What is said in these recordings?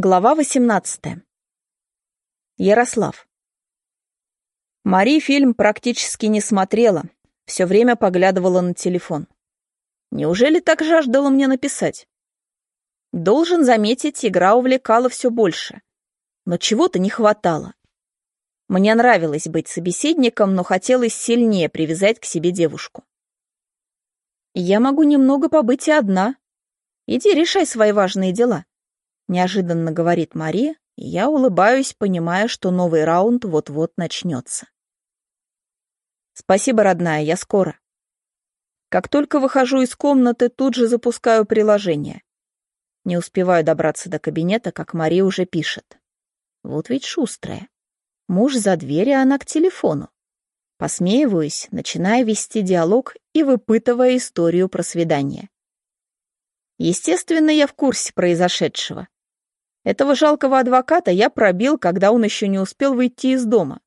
Глава 18. Ярослав. Мари фильм практически не смотрела, все время поглядывала на телефон. Неужели так жаждала мне написать? Должен заметить, игра увлекала все больше. Но чего-то не хватало. Мне нравилось быть собеседником, но хотелось сильнее привязать к себе девушку. Я могу немного побыть и одна. Иди решай свои важные дела неожиданно говорит Мари, и я улыбаюсь, понимая, что новый раунд вот-вот начнется. Спасибо, родная, я скоро. Как только выхожу из комнаты, тут же запускаю приложение. Не успеваю добраться до кабинета, как Мари уже пишет. Вот ведь шустрая. Муж за дверь, а она к телефону. Посмеиваюсь, начиная вести диалог и выпытывая историю про свидание. Естественно, я в курсе произошедшего. Этого жалкого адвоката я пробил, когда он еще не успел выйти из дома.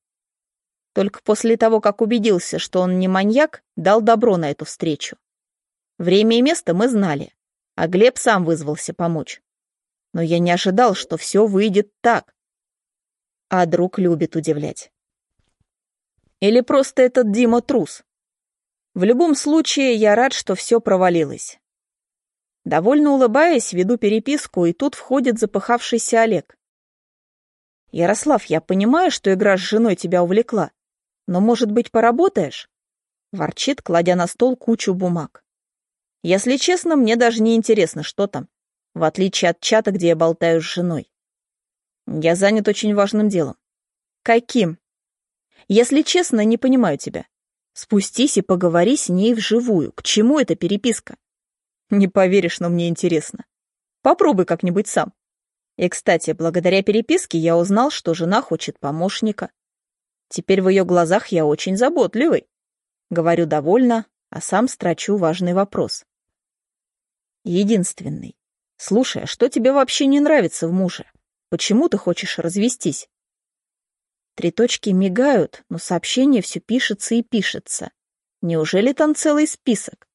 Только после того, как убедился, что он не маньяк, дал добро на эту встречу. Время и место мы знали, а Глеб сам вызвался помочь. Но я не ожидал, что все выйдет так. А друг любит удивлять. Или просто этот Дима трус. В любом случае, я рад, что все провалилось. Довольно улыбаясь, веду переписку, и тут входит запыхавшийся Олег. «Ярослав, я понимаю, что игра с женой тебя увлекла, но, может быть, поработаешь?» Ворчит, кладя на стол кучу бумаг. «Если честно, мне даже не интересно, что там, в отличие от чата, где я болтаю с женой. Я занят очень важным делом». «Каким?» «Если честно, не понимаю тебя. Спустись и поговори с ней вживую. К чему эта переписка?» Не поверишь, но мне интересно. Попробуй как-нибудь сам. И, кстати, благодаря переписке я узнал, что жена хочет помощника. Теперь в ее глазах я очень заботливый. Говорю довольно, а сам строчу важный вопрос. Единственный. Слушай, а что тебе вообще не нравится в муже? Почему ты хочешь развестись? Три точки мигают, но сообщение все пишется и пишется. Неужели там целый список?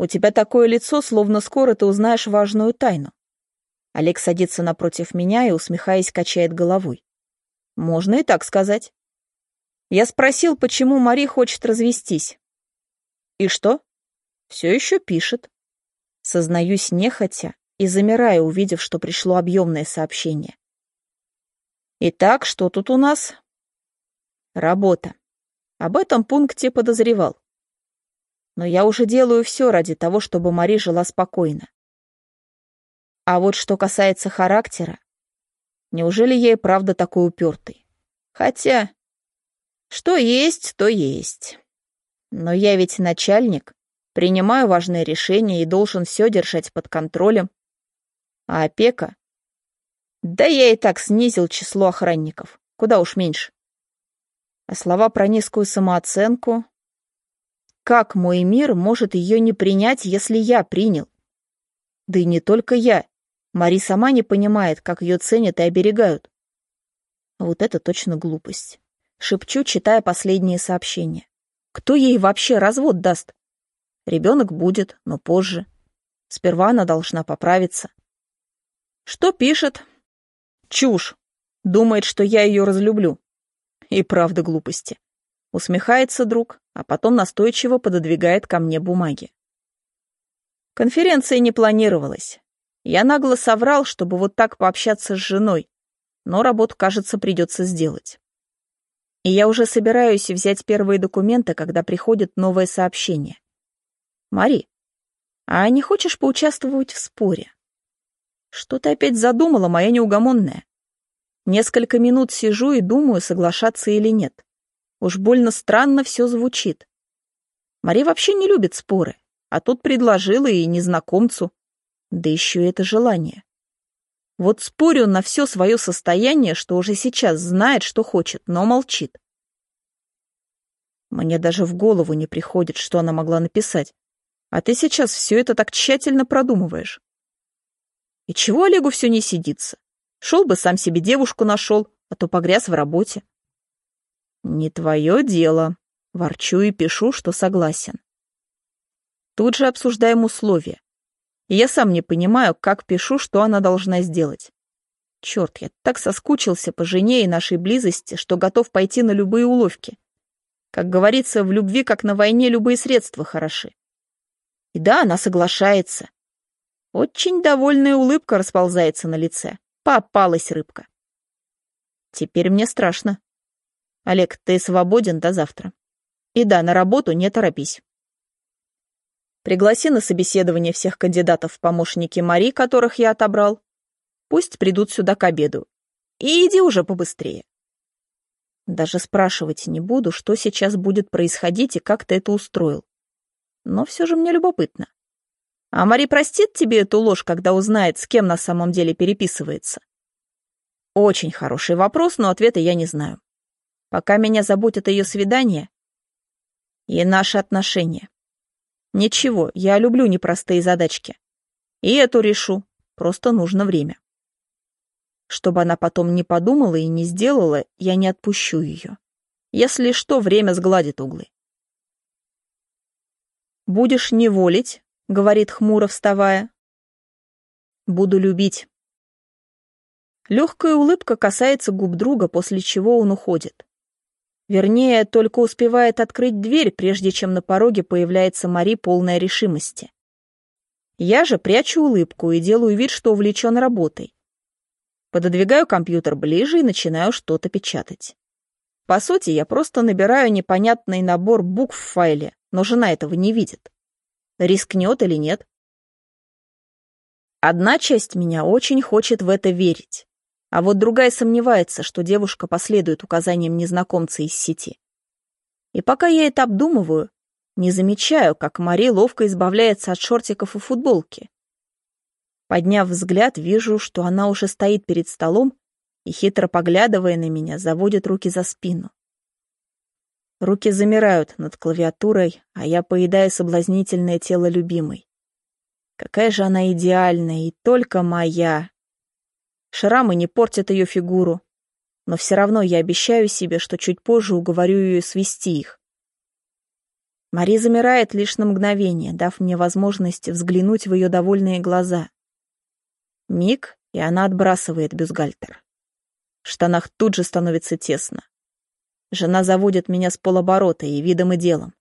У тебя такое лицо, словно скоро ты узнаешь важную тайну. Олег садится напротив меня и, усмехаясь, качает головой. Можно и так сказать. Я спросил, почему Мари хочет развестись. И что? Все еще пишет. Сознаюсь нехотя и замираю, увидев, что пришло объемное сообщение. Итак, что тут у нас? Работа. Об этом пункте подозревал но я уже делаю все ради того, чтобы Мари жила спокойно. А вот что касается характера, неужели я и правда такой упертый? Хотя, что есть, то есть. Но я ведь начальник, принимаю важные решения и должен все держать под контролем. А опека? Да я и так снизил число охранников, куда уж меньше. А слова про низкую самооценку как мой мир может ее не принять, если я принял? Да и не только я. Мари сама не понимает, как ее ценят и оберегают. Вот это точно глупость. Шепчу, читая последние сообщения. Кто ей вообще развод даст? Ребенок будет, но позже. Сперва она должна поправиться. Что пишет? Чушь. Думает, что я ее разлюблю. И правда глупости. Усмехается друг, а потом настойчиво пододвигает ко мне бумаги. Конференция не планировалась. Я нагло соврал, чтобы вот так пообщаться с женой, но работу, кажется, придется сделать. И я уже собираюсь взять первые документы, когда приходит новое сообщение. «Мари, а не хочешь поучаствовать в споре?» «Что ты опять задумала, моя неугомонная?» Несколько минут сижу и думаю, соглашаться или нет. Уж больно странно все звучит. Мария вообще не любит споры, а тут предложила и незнакомцу. Да еще и это желание. Вот спорю на все свое состояние, что уже сейчас знает, что хочет, но молчит. Мне даже в голову не приходит, что она могла написать. А ты сейчас все это так тщательно продумываешь. И чего Олегу все не сидится? Шел бы сам себе девушку нашел, а то погряз в работе. «Не твое дело», — ворчу и пишу, что согласен. Тут же обсуждаем условия. И я сам не понимаю, как пишу, что она должна сделать. Черт, я так соскучился по жене и нашей близости, что готов пойти на любые уловки. Как говорится, в любви, как на войне, любые средства хороши. И да, она соглашается. Очень довольная улыбка расползается на лице. Попалась рыбка. Теперь мне страшно. Олег, ты свободен до завтра. И да, на работу не торопись. Пригласи на собеседование всех кандидатов в помощники Мари, которых я отобрал. Пусть придут сюда к обеду. И иди уже побыстрее. Даже спрашивать не буду, что сейчас будет происходить и как ты это устроил. Но все же мне любопытно. А Мари простит тебе эту ложь, когда узнает, с кем на самом деле переписывается? Очень хороший вопрос, но ответа я не знаю. Пока меня заботит ее свидание и наши отношения. Ничего, я люблю непростые задачки. И эту решу, просто нужно время. Чтобы она потом не подумала и не сделала, я не отпущу ее. Если что, время сгладит углы. «Будешь неволить», — говорит хмуро, вставая. «Буду любить». Легкая улыбка касается губ друга, после чего он уходит. Вернее, только успевает открыть дверь, прежде чем на пороге появляется Мари полная решимости. Я же прячу улыбку и делаю вид, что увлечен работой. Пододвигаю компьютер ближе и начинаю что-то печатать. По сути, я просто набираю непонятный набор букв в файле, но жена этого не видит. Рискнет или нет? Одна часть меня очень хочет в это верить. А вот другая сомневается, что девушка последует указаниям незнакомца из сети. И пока я это обдумываю, не замечаю, как Мари ловко избавляется от шортиков и футболки. Подняв взгляд, вижу, что она уже стоит перед столом и, хитро поглядывая на меня, заводит руки за спину. Руки замирают над клавиатурой, а я поедаю соблазнительное тело любимой. Какая же она идеальная и только моя. Шрамы не портят ее фигуру, но все равно я обещаю себе, что чуть позже уговорю ее свести их. Мари замирает лишь на мгновение, дав мне возможность взглянуть в ее довольные глаза. Миг, и она отбрасывает бюстгальтер. В штанах тут же становится тесно. Жена заводит меня с полоборота и видом и делом.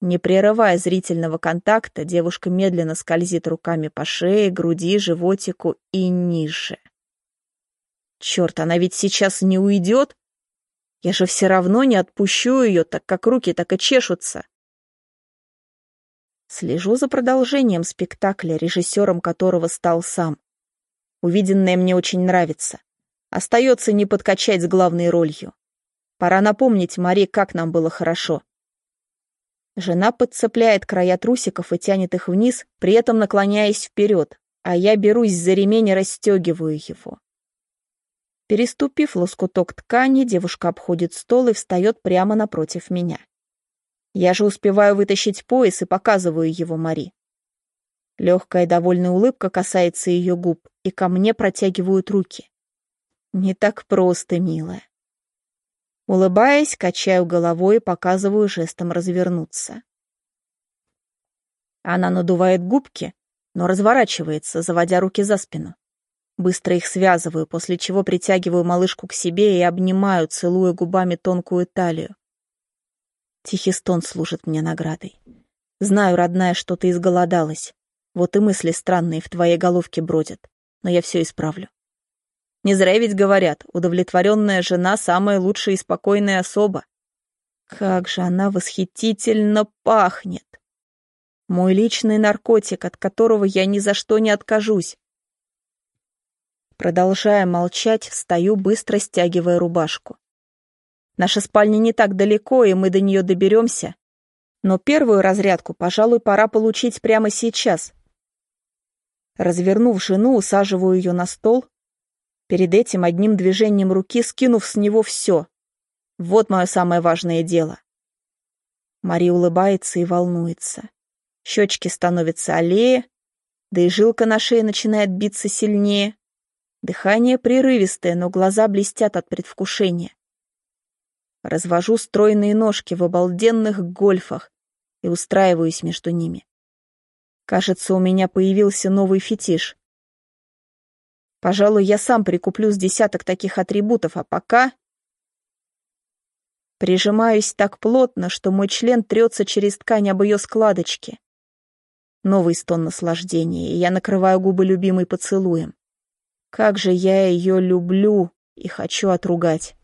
Не прерывая зрительного контакта, девушка медленно скользит руками по шее, груди, животику и ниже. Черт, она ведь сейчас не уйдет. Я же все равно не отпущу ее, так как руки так и чешутся. Слежу за продолжением спектакля, режиссером которого стал сам. Увиденное мне очень нравится. Остается не подкачать с главной ролью. Пора напомнить Мари, как нам было хорошо. Жена подцепляет края трусиков и тянет их вниз, при этом наклоняясь вперед, а я берусь за ремень и расстегиваю его. Переступив лоскуток ткани, девушка обходит стол и встает прямо напротив меня. Я же успеваю вытащить пояс и показываю его Мари. Легкая довольная улыбка касается ее губ, и ко мне протягивают руки. Не так просто, милая. Улыбаясь, качаю головой и показываю жестом развернуться. Она надувает губки, но разворачивается, заводя руки за спину. Быстро их связываю, после чего притягиваю малышку к себе и обнимаю, целуя губами тонкую талию. Тихий стон служит мне наградой. Знаю, родная, что ты изголодалась. Вот и мысли странные в твоей головке бродят. Но я все исправлю. Не зря ведь говорят, удовлетворенная жена самая лучшая и спокойная особа. Как же она восхитительно пахнет! Мой личный наркотик, от которого я ни за что не откажусь. Продолжая молчать, встаю, быстро стягивая рубашку. Наша спальня не так далеко, и мы до нее доберемся. Но первую разрядку, пожалуй, пора получить прямо сейчас. Развернув жену, усаживаю ее на стол, перед этим одним движением руки скинув с него все. Вот мое самое важное дело. Мари улыбается и волнуется. Щечки становятся аллее, да и жилка на шее начинает биться сильнее. Дыхание прерывистое, но глаза блестят от предвкушения. Развожу стройные ножки в обалденных гольфах и устраиваюсь между ними. Кажется, у меня появился новый фетиш. Пожалуй, я сам прикуплю с десяток таких атрибутов, а пока... Прижимаюсь так плотно, что мой член трется через ткань об ее складочки. Новый стон наслаждения, и я накрываю губы любимой поцелуем. Как же я ее люблю и хочу отругать.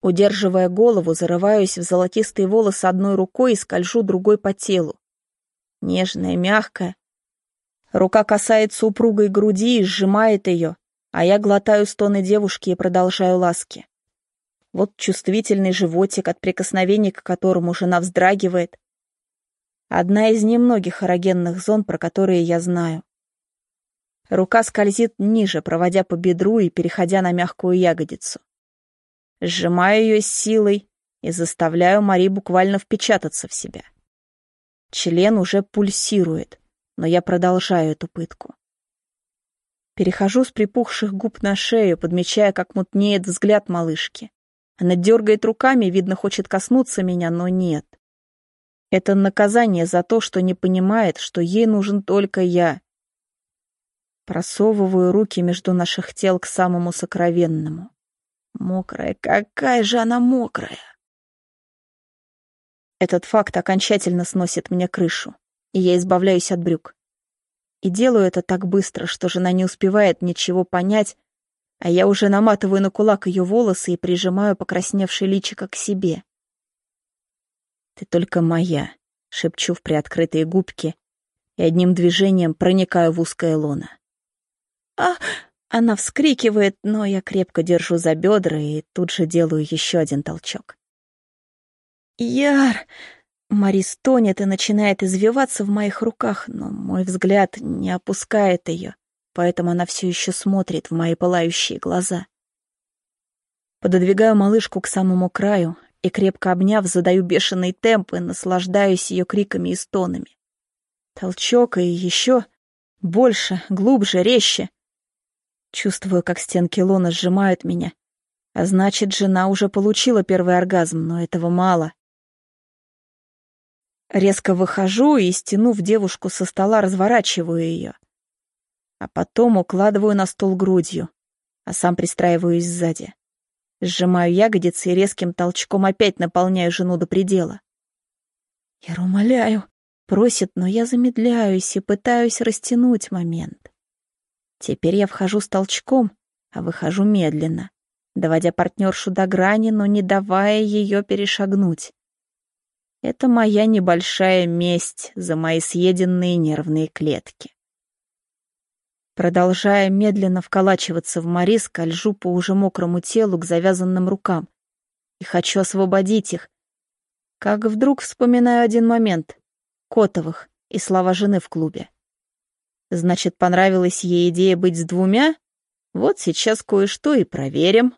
Удерживая голову, зарываюсь в золотистые волосы одной рукой и скольжу другой по телу. Нежная, мягкая. Рука касается упругой груди и сжимает ее, а я глотаю стоны девушки и продолжаю ласки. Вот чувствительный животик, от прикосновений к которому жена вздрагивает. Одна из немногих эрогенных зон, про которые я знаю. Рука скользит ниже, проводя по бедру и переходя на мягкую ягодицу. Сжимаю ее силой и заставляю Мари буквально впечататься в себя. Член уже пульсирует, но я продолжаю эту пытку. Перехожу с припухших губ на шею, подмечая, как мутнеет взгляд малышки. Она дергает руками, видно, хочет коснуться меня, но нет. Это наказание за то, что не понимает, что ей нужен только я. Просовываю руки между наших тел к самому сокровенному. Мокрая, какая же она мокрая! Этот факт окончательно сносит мне крышу, и я избавляюсь от брюк. И делаю это так быстро, что жена не успевает ничего понять, а я уже наматываю на кулак ее волосы и прижимаю покрасневшее личико к себе. «Ты только моя», — шепчу в приоткрытые губки и одним движением проникаю в узкое лоно. «А!» Она вскрикивает, но я крепко держу за бедра и тут же делаю еще один толчок. «Яр!» Мари стонет и начинает извиваться в моих руках, но мой взгляд не опускает ее, поэтому она все еще смотрит в мои пылающие глаза. Пододвигаю малышку к самому краю и, крепко обняв, задаю бешеный темп и наслаждаюсь ее криками и стонами. Толчок и еще больше, глубже, резче — Чувствую, как стенки лона сжимают меня. А значит, жена уже получила первый оргазм, но этого мало. Резко выхожу и, стянув девушку со стола, разворачиваю ее. А потом укладываю на стол грудью, а сам пристраиваюсь сзади. Сжимаю ягодицы и резким толчком опять наполняю жену до предела. «Я умоляю», — просит, но я замедляюсь и пытаюсь растянуть момент. Теперь я вхожу с толчком, а выхожу медленно, доводя партнершу до грани, но не давая ее перешагнуть. Это моя небольшая месть за мои съеденные нервные клетки. Продолжая медленно вколачиваться в Мари, скольжу по уже мокрому телу к завязанным рукам и хочу освободить их. Как вдруг вспоминаю один момент — Котовых и слова жены в клубе. Значит, понравилась ей идея быть с двумя? Вот сейчас кое-что и проверим.